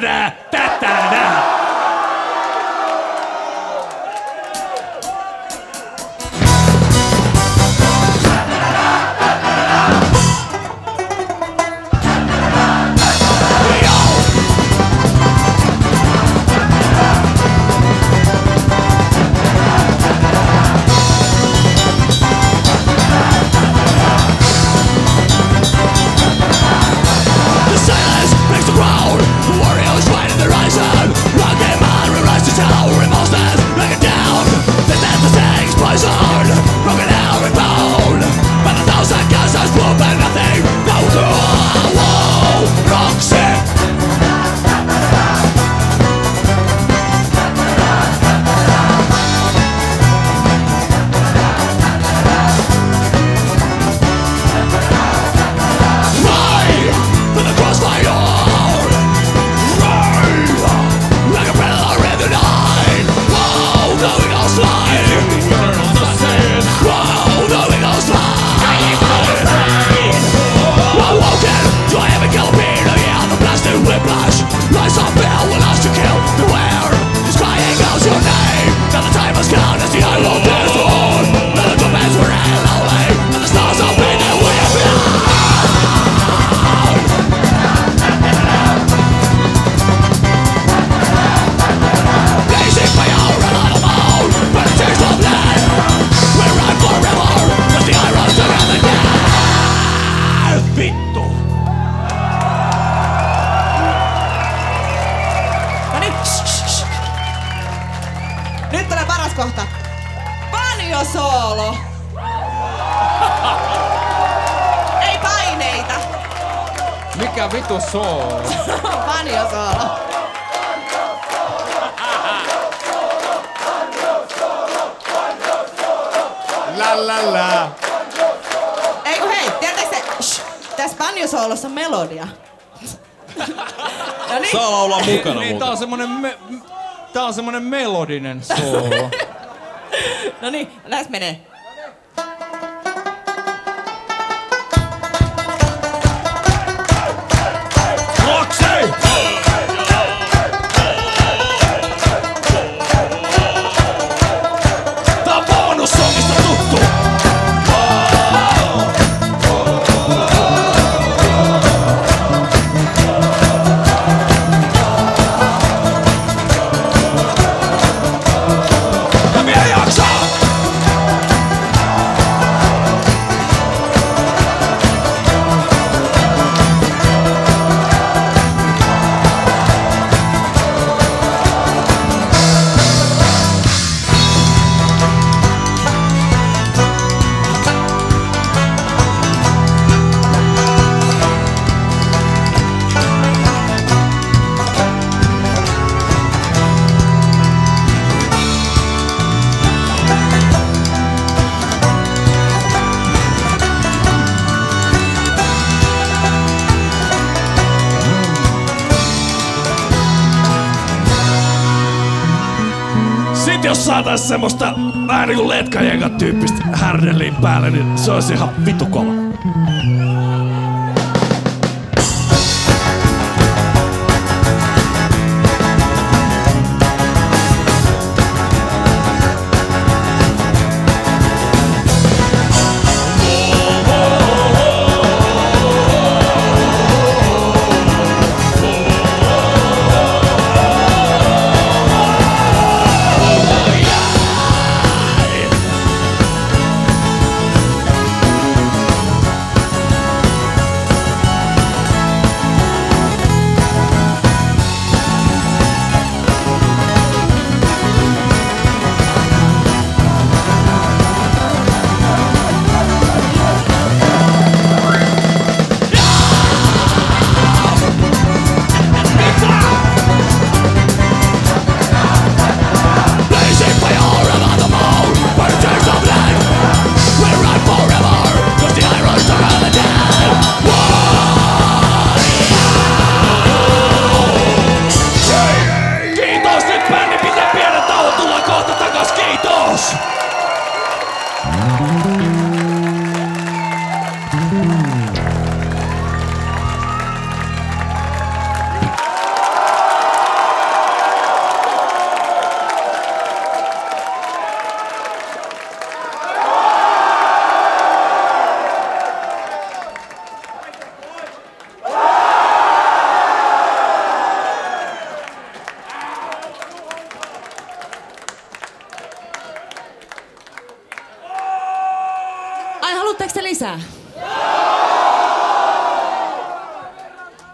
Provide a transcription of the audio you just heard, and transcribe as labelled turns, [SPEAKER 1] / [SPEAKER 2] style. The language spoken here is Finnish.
[SPEAKER 1] da da. kohta. Panjo soolo. Ei paineita.
[SPEAKER 2] Mikä vitu soolo?
[SPEAKER 1] Panjo soolo.
[SPEAKER 2] La la la.
[SPEAKER 1] Ei kun hei, tiedätkö se, shh, tässä panjosoolossa on melodia. no niin.
[SPEAKER 3] Saa olla mukana
[SPEAKER 2] niin, niin, tää on semmonen me, tää on semmonen melodinen soolo.
[SPEAKER 1] no niin, lähes menee.
[SPEAKER 4] jos saatais semmoista vähän niinku letkajengat tyyppistä härdeliin päälle, niin se olisi ihan vitu kova.
[SPEAKER 5] contextualizar.